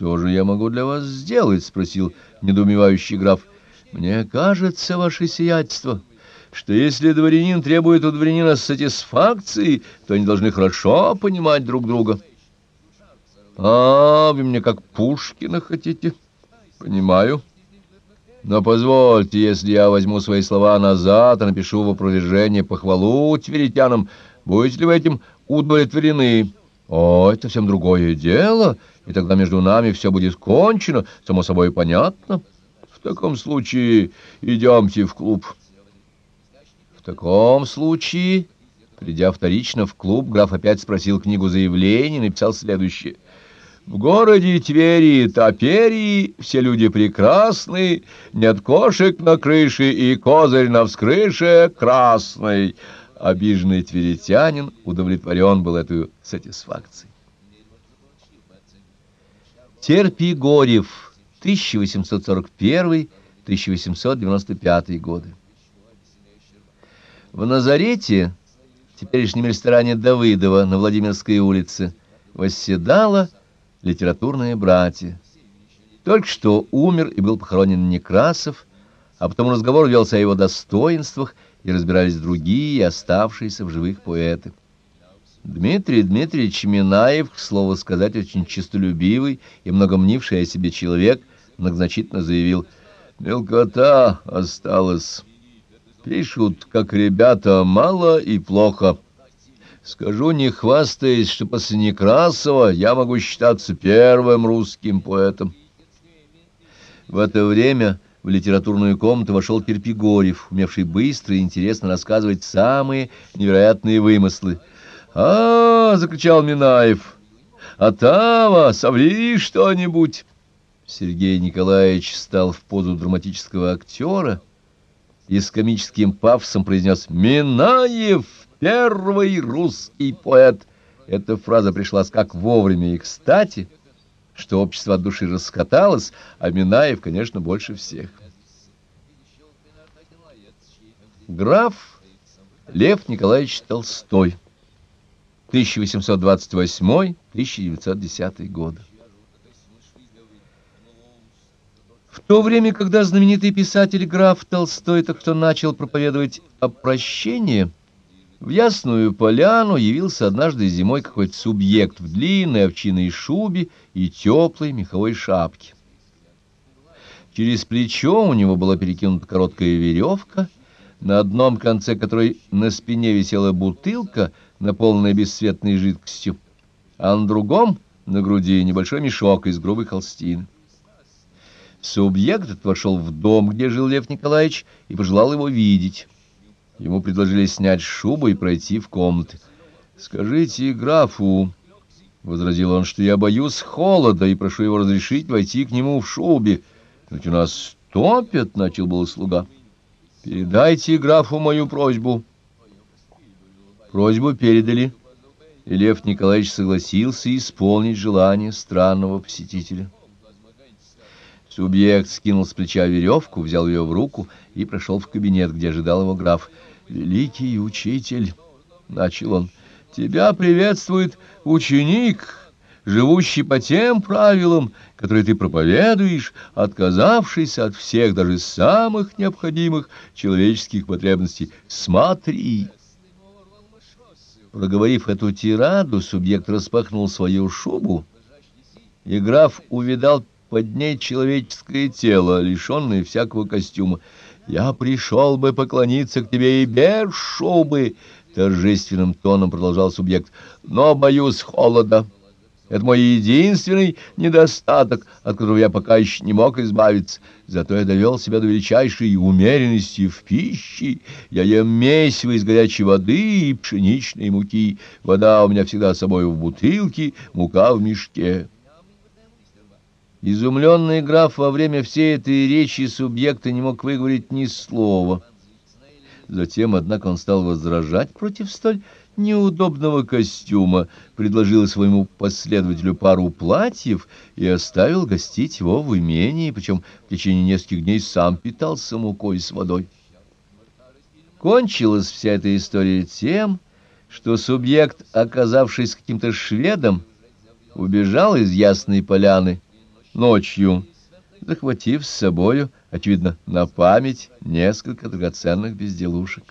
«Что же я могу для вас сделать?» — спросил недоумевающий граф. «Мне кажется, ваше сиятельство, что если дворянин требует у дворянина сатисфакции, то они должны хорошо понимать друг друга». «А, вы мне как Пушкина хотите?» «Понимаю». Но позвольте, если я возьму свои слова назад и напишу в опровержение похвалу тверитянам, будете ли вы этим удовлетворены? О, это совсем другое дело, и тогда между нами все будет кончено, само собой понятно. В таком случае идемте в клуб. В таком случае, придя вторично в клуб, граф опять спросил книгу заявлений и написал следующее — в городе Твери Топерии все люди прекрасны, нет кошек на крыше и козырь на вскрыше красный. Обиженный тверитянин удовлетворен был этой сатисфакцией. Терпи Горев, 1841-1895 годы. В Назарете, теперешнем ресторане Давыдова на Владимирской улице, восседала литературные братья. Только что умер и был похоронен Некрасов, а потом разговор велся о его достоинствах, и разбирались другие, оставшиеся в живых поэты. Дмитрий Дмитриевич Минаев, к слову сказать, очень честолюбивый и многомнивший о себе человек, многозначительно заявил, «Мелкота осталась. Пишут, как ребята, мало и плохо». Скажу, не хвастаясь, что после Некрасова я могу считаться первым русским поэтом. В это время в литературную комнату вошел Терпигорев, умевший быстро и интересно рассказывать самые невероятные вымыслы. А, -а, -а закричал Минаев. «Атава, соври что-нибудь!» Сергей Николаевич стал в позу драматического актера и с комическим пафосом произнес «Минаев!» первый русский поэт. Эта фраза пришлась как вовремя и кстати, что общество от души раскаталось, а Минаев, конечно, больше всех. Граф Лев Николаевич Толстой, 1828-1910 годы. В то время, когда знаменитый писатель граф Толстой так что начал проповедовать о прощении, в Ясную Поляну явился однажды зимой какой-то субъект в длинной овчиной шубе и теплой меховой шапке. Через плечо у него была перекинута короткая веревка, на одном конце которой на спине висела бутылка, наполненная бесцветной жидкостью, а на другом, на груди, небольшой мешок из грубой холстины. Субъект вошел в дом, где жил Лев Николаевич, и пожелал его видеть. Ему предложили снять шубу и пройти в комнаты. «Скажите графу», — возразил он, — «что я боюсь холода и прошу его разрешить войти к нему в шубе. Ведь у нас топят», — начал был слуга. «Передайте графу мою просьбу». Просьбу передали, и Лев Николаевич согласился исполнить желание странного посетителя. Субъект скинул с плеча веревку, взял ее в руку и прошел в кабинет, где ожидал его граф. «Великий учитель», — начал он, — «тебя приветствует ученик, живущий по тем правилам, которые ты проповедуешь, отказавшийся от всех, даже самых необходимых человеческих потребностей. Смотри!» Проговорив эту тираду, субъект распахнул свою шубу, и граф увидал под ней человеческое тело, лишенное всякого костюма. «Я пришел бы поклониться к тебе и без шубы», — торжественным тоном продолжал субъект, — «но боюсь холода. Это мой единственный недостаток, от которого я пока еще не мог избавиться. Зато я довел себя до величайшей умеренности в пище. Я ем месиво из горячей воды и пшеничной муки. Вода у меня всегда с собой в бутылке, мука в мешке». Изумленный граф во время всей этой речи субъекта не мог выговорить ни слова. Затем, однако, он стал возражать против столь неудобного костюма, предложил своему последователю пару платьев и оставил гостить его в имении, причем в течение нескольких дней сам питался мукой с водой. Кончилась вся эта история тем, что субъект, оказавшись каким-то шведом, убежал из Ясной Поляны, ночью, захватив с собою, очевидно, на память несколько драгоценных безделушек.